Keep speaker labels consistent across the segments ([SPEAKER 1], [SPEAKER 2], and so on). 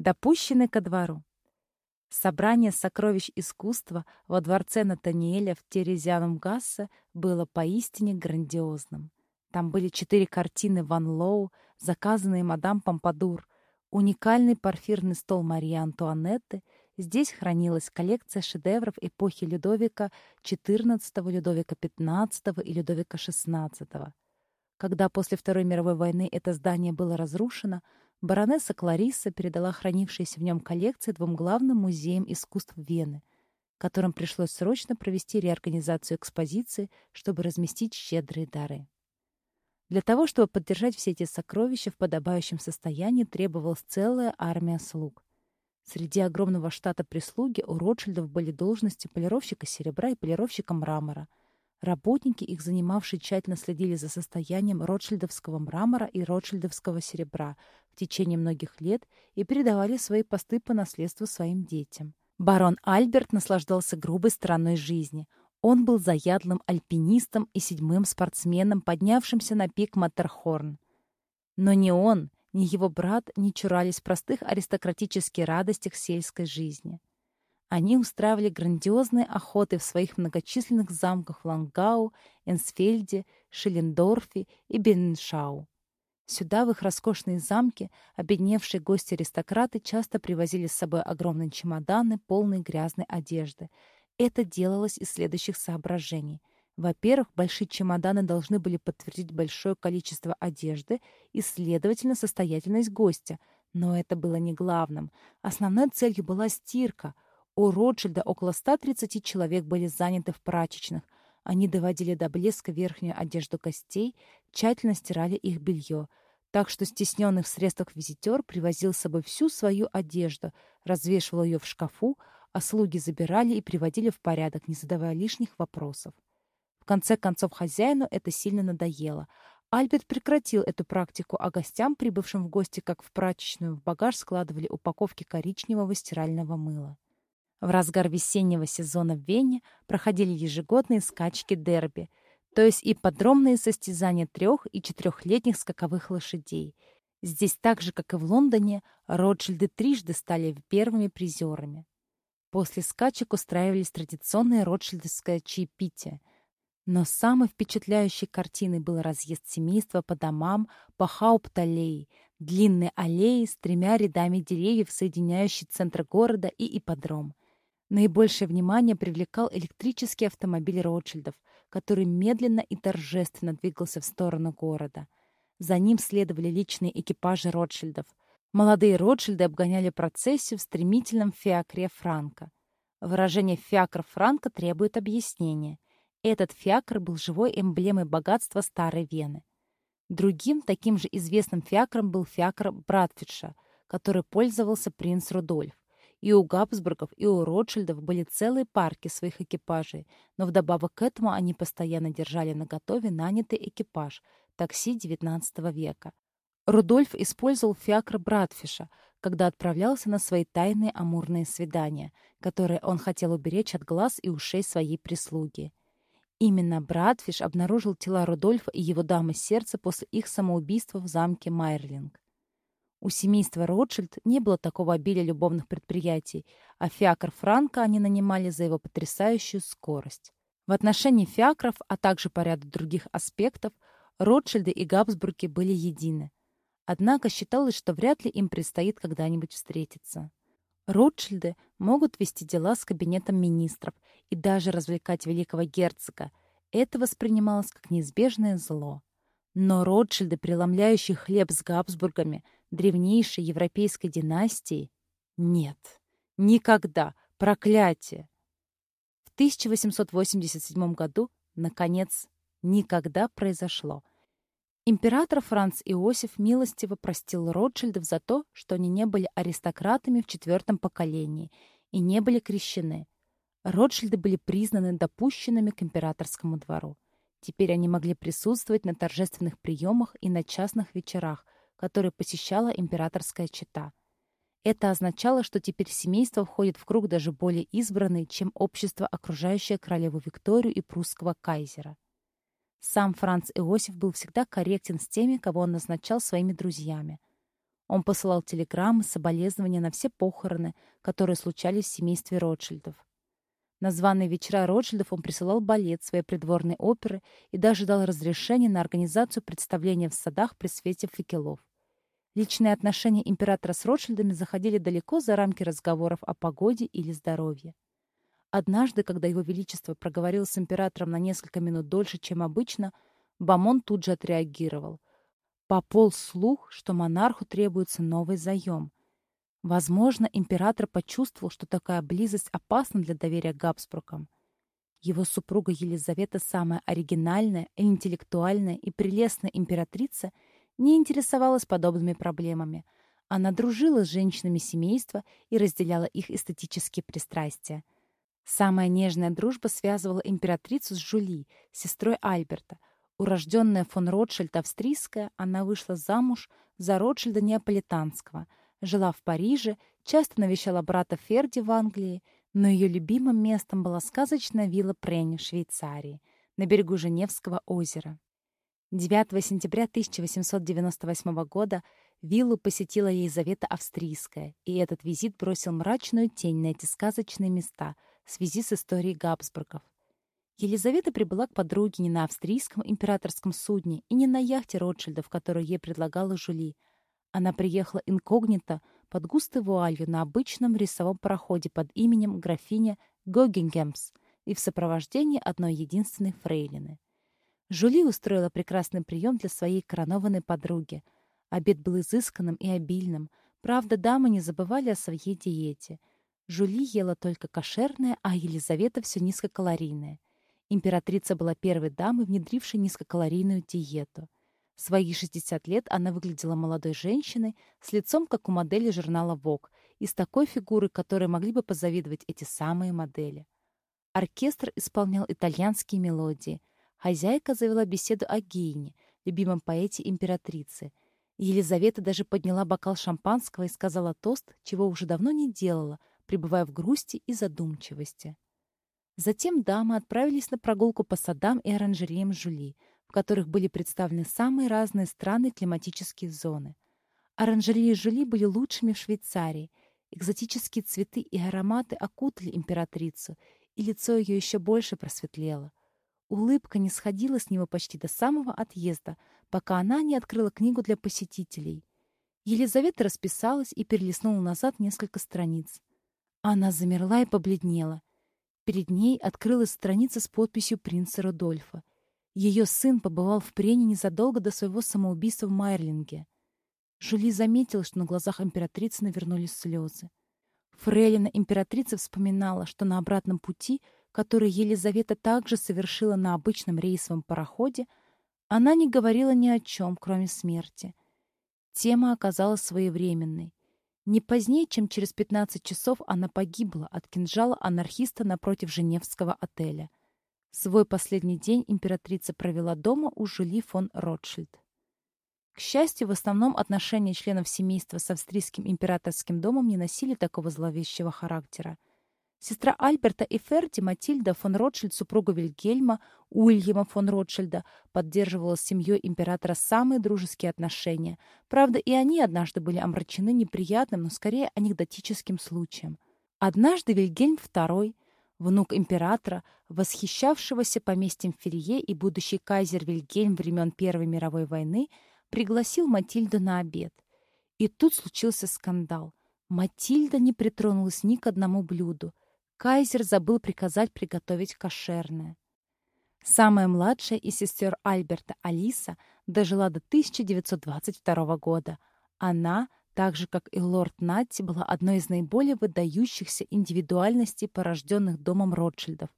[SPEAKER 1] допущены ко двору. Собрание сокровищ искусства во дворце Натаниэля в Терезианум-Гассе было поистине грандиозным. Там были четыре картины Ван Лоу, заказанные мадам Помпадур, уникальный порфирный стол Марии Антуанетты. Здесь хранилась коллекция шедевров эпохи Людовика XIV, Людовика XV и Людовика XVI. Когда после Второй мировой войны это здание было разрушено, баронесса Кларисса передала хранившиеся в нем коллекции двум главным музеям искусств Вены, которым пришлось срочно провести реорганизацию экспозиции, чтобы разместить щедрые дары. Для того, чтобы поддержать все эти сокровища в подобающем состоянии, требовалась целая армия слуг. Среди огромного штата прислуги у Ротшильдов были должности полировщика серебра и полировщика мрамора. Работники, их занимавшие, тщательно следили за состоянием ротшильдовского мрамора и ротшильдовского серебра в течение многих лет и передавали свои посты по наследству своим детям. Барон Альберт наслаждался грубой стороной жизни – он был заядлым альпинистом и седьмым спортсменом, поднявшимся на пик Маттерхорн. Но ни он, ни его брат не чурались простых аристократических радостях сельской жизни. Они устраивали грандиозные охоты в своих многочисленных замках в Лангау, Энсфельде, Шиллендорфе и Бенншау. Сюда, в их роскошные замки, обедневшие гости-аристократы часто привозили с собой огромные чемоданы, полные грязной одежды, это делалось из следующих соображений. Во-первых, большие чемоданы должны были подтвердить большое количество одежды и, следовательно, состоятельность гостя. Но это было не главным. Основной целью была стирка. У Ротшильда около 130 человек были заняты в прачечных. Они доводили до блеска верхнюю одежду гостей, тщательно стирали их белье. Так что стесненный в средствах визитер привозил с собой всю свою одежду, развешивал ее в шкафу, а слуги забирали и приводили в порядок, не задавая лишних вопросов. В конце концов, хозяину это сильно надоело. Альберт прекратил эту практику, а гостям, прибывшим в гости как в прачечную, в багаж складывали упаковки коричневого стирального мыла. В разгар весеннего сезона в Вене проходили ежегодные скачки дерби, то есть и подробные состязания трех- и четырехлетних скаковых лошадей. Здесь так же, как и в Лондоне, Ротшильды трижды стали первыми призерами. После скачек устраивались традиционное ротшильдовское чаепитие. Но самой впечатляющей картиной был разъезд семейства по домам по Хаупталлее, длинной аллеи с тремя рядами деревьев, соединяющей центр города и ипподром. Наибольшее внимание привлекал электрический автомобиль Ротшильдов, который медленно и торжественно двигался в сторону города. За ним следовали личные экипажи Ротшильдов — Молодые Ротшильды обгоняли процессию в стремительном фиакре Франка. Выражение «фиакр Франка» требует объяснения. Этот фиакр был живой эмблемой богатства Старой Вены. Другим таким же известным фиакром был фиакр Братфидша, который пользовался принц Рудольф. И у Габсбургов, и у Ротшильдов были целые парки своих экипажей, но вдобавок к этому они постоянно держали наготове нанятый экипаж – такси XIX века. Рудольф использовал фиакр Братфиша, когда отправлялся на свои тайные амурные свидания, которые он хотел уберечь от глаз и ушей своей прислуги. Именно Братфиш обнаружил тела Рудольфа и его дамы сердца после их самоубийства в замке Майерлинг. У семейства Ротшильд не было такого обилия любовных предприятий, а фиакр Франка они нанимали за его потрясающую скорость. В отношении фиакров, а также по ряду других аспектов, Ротшильды и Габсбурги были едины. Однако считалось, что вряд ли им предстоит когда-нибудь встретиться. Ротшильды могут вести дела с кабинетом министров и даже развлекать великого герцога. Это воспринималось как неизбежное зло. Но Ротшильды, преломляющие хлеб с Габсбургами, древнейшей европейской династии, нет, никогда, проклятие. В 1887 году, наконец, никогда произошло. Император Франц Иосиф милостиво простил Ротшильдов за то, что они не были аристократами в четвертом поколении и не были крещены. Ротшильды были признаны допущенными к императорскому двору. Теперь они могли присутствовать на торжественных приемах и на частных вечерах, которые посещала императорская чета. Это означало, что теперь семейство входит в круг даже более избранный, чем общество, окружающее королеву Викторию и прусского кайзера. Сам Франц Иосиф был всегда корректен с теми, кого он назначал своими друзьями. Он посылал телеграммы, соболезнования на все похороны, которые случались в семействе Ротшильдов. На званые вечера Ротшильдов он присылал балет своей придворной оперы и даже дал разрешение на организацию представления в садах при свете факелов. Личные отношения императора с Ротшильдами заходили далеко за рамки разговоров о погоде или здоровье. Однажды, когда его величество проговорил с императором на несколько минут дольше, чем обычно, Бамон тут же отреагировал. Пополз слух, что монарху требуется новый заем. Возможно, император почувствовал, что такая близость опасна для доверия Габсбургам. Его супруга Елизавета, самая оригинальная, интеллектуальная и прелестная императрица, не интересовалась подобными проблемами. Она дружила с женщинами семейства и разделяла их эстетические пристрастия. Самая нежная дружба связывала императрицу с Жули, сестрой Альберта. Урожденная фон Ротшильд австрийская, она вышла замуж за Ротшильда Неаполитанского – жила в Париже, часто навещала брата Ферди в Англии, но ее любимым местом была сказочная вилла Прени в Швейцарии, на берегу Женевского озера. 9 сентября 1898 года виллу посетила Елизавета Австрийская, и этот визит бросил мрачную тень на эти сказочные места в связи с историей Габсбургов. Елизавета прибыла к подруге не на австрийском императорском судне и не на яхте Ротшильдов, которую ей предлагала Жули, она приехала инкогнито под густой вуалью на обычном рейсовом пароходе под именем графиня Гогингемс и в сопровождении одной единственной фрейлины. Жули устроила прекрасный прием для своей коронованной подруги. Обед был изысканным и обильным. Правда, дамы не забывали о своей диете. Жули ела только кошерное, а Елизавета все низкокалорийное. Императрица была первой дамой, внедрившей низкокалорийную диету — в свои 60 лет она выглядела молодой женщиной с лицом, как у модели журнала Vogue, и с такой фигурой, которой могли бы позавидовать эти самые модели. Оркестр исполнял итальянские мелодии. Хозяйка завела беседу о Гейне, любимом поэте императрицы. Елизавета даже подняла бокал шампанского и сказала тост, чего уже давно не делала, пребывая в грусти и задумчивости. Затем дамы отправились на прогулку по садам и оранжереям Жули — в которых были представлены самые разные страны и климатические зоны. Оранжереи Жюли были лучшими в Швейцарии. Экзотические цветы и ароматы окутали императрицу, и лицо ее еще больше просветлело. Улыбка не сходила с него почти до самого отъезда, пока она не открыла книгу для посетителей. Елизавета расписалась и перелистнула назад несколько страниц. Она замерла и побледнела. Перед ней открылась страница с подписью принца Рудольфа. Ее сын побывал в Прене незадолго до своего самоубийства в Майрлинге. Жюли заметила, что на глазах императрицы навернулись слезы. Фрейлина императрица вспоминала, что на обратном пути, который Елизавета также совершила на обычном рейсовом пароходе, она не говорила ни о чем, кроме смерти. Тема оказалась своевременной. Не позднее, чем через 15 часов она погибла от кинжала анархиста напротив Женевского отеля — Свой последний день императрица провела дома у Жюли фон Ротшильд. К счастью, в основном отношения членов семейства с австрийским императорским домом не носили такого зловещего характера. Сестра Альберта и Ферди, Матильда фон Ротшильд, супруга Вильгельма, Уильяма фон Ротшильда, поддерживала с семьей императора самые дружеские отношения. Правда, и они однажды были омрачены неприятным, но скорее анекдотическим случаем. Однажды Вильгельм II внук императора, восхищавшегося поместьем Ферье и будущий кайзер Вильгельм времен Первой мировой войны, пригласил Матильду на обед. И тут случился скандал. Матильда не притронулась ни к одному блюду. Кайзер забыл приказать приготовить кошерное. Самая младшая из сестер Альберта Алиса дожила до 1922 года. Она — так же, как и лорд Натти, была одной из наиболее выдающихся индивидуальностей, порожденных домом Ротшильдов.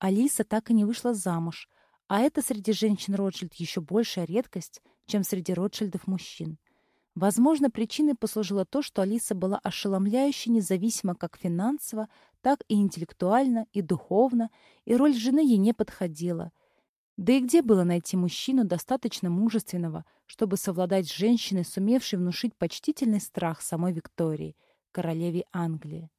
[SPEAKER 1] Алиса так и не вышла замуж, а это среди женщин Ротшильд еще большая редкость, чем среди Ротшильдов мужчин. Возможно, причиной послужило то, что Алиса была ошеломляюще независима как финансово, так и интеллектуально, и духовно, и роль жены ей не подходила — да и где было найти мужчину достаточно мужественного, чтобы совладать с женщиной, сумевшей внушить почтительный страх самой Виктории, королеве Англии?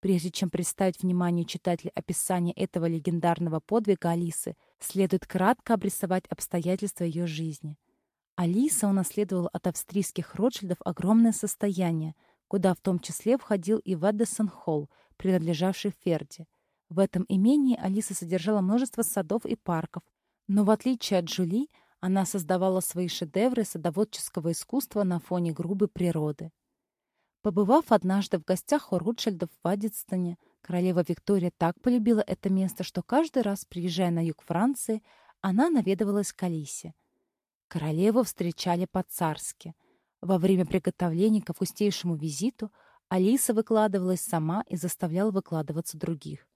[SPEAKER 1] Прежде чем представить вниманию читателя описание этого легендарного подвига Алисы, следует кратко обрисовать обстоятельства ее жизни. Алиса унаследовала от австрийских Ротшильдов огромное состояние, куда в том числе входил и Веддесон Холл, принадлежавший Ферде. В этом имении Алиса содержала множество садов и парков, но в отличие от Джули, она создавала свои шедевры садоводческого искусства на фоне грубой природы. Побывав однажды в гостях у Ротшильдов в Аддистоне, королева Виктория так полюбила это место, что каждый раз, приезжая на юг Франции, она наведывалась к Алисе. Королеву встречали по-царски. Во время приготовления к августейшему визиту Алиса выкладывалась сама и заставляла выкладываться других.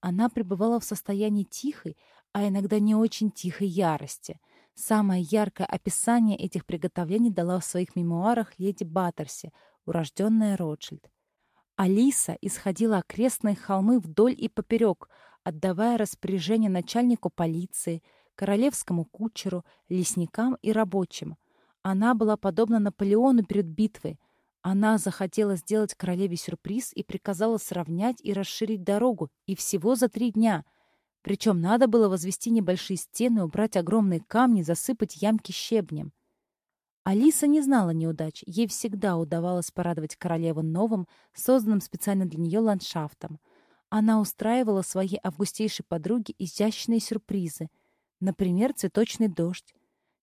[SPEAKER 1] Она пребывала в состоянии тихой, а иногда не очень тихой ярости. Самое яркое описание этих приготовлений дала в своих мемуарах леди Баттерси, урожденная Ротшильд. Алиса исходила окрестные холмы вдоль и поперек, отдавая распоряжение начальнику полиции, королевскому кучеру, лесникам и рабочим. Она была подобна Наполеону перед битвой. Она захотела сделать королеве сюрприз и приказала сравнять и расширить дорогу, и всего за три дня. Причем надо было возвести небольшие стены, убрать огромные камни, засыпать ямки щебнем. Алиса не знала неудач. Ей всегда удавалось порадовать королеву новым, созданным специально для нее ландшафтом. Она устраивала своей августейшей подруге изящные сюрпризы. Например, цветочный дождь.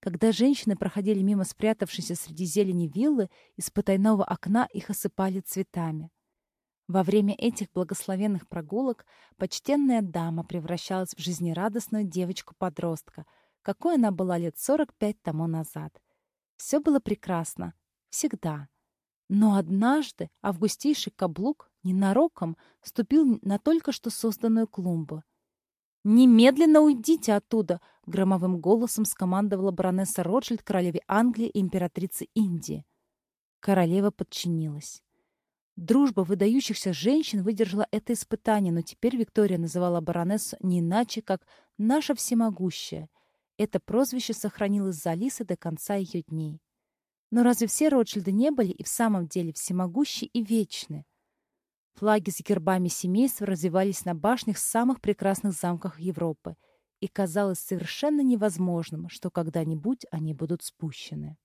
[SPEAKER 1] Когда женщины проходили мимо спрятавшейся среди зелени виллы, из потайного окна их осыпали цветами. Во время этих благословенных прогулок почтенная дама превращалась в жизнерадостную девочку-подростка, какой она была лет 45 тому назад. Все было прекрасно. Всегда. Но однажды августейший каблук ненароком ступил на только что созданную клумбу. «Немедленно уйдите оттуда!» — громовым голосом скомандовала баронесса Ротшильд королеве Англии и императрице Индии. Королева подчинилась. Дружба выдающихся женщин выдержала это испытание, но теперь Виктория называла баронессу не иначе, как «наша всемогущая», это прозвище сохранилось за Алисой до конца ее дней. Но разве все Ротшильды не были и в самом деле всемогущи и вечны? Флаги с гербами семейства развивались на башнях самых прекрасных замков Европы, и казалось совершенно невозможным, что когда-нибудь они будут спущены.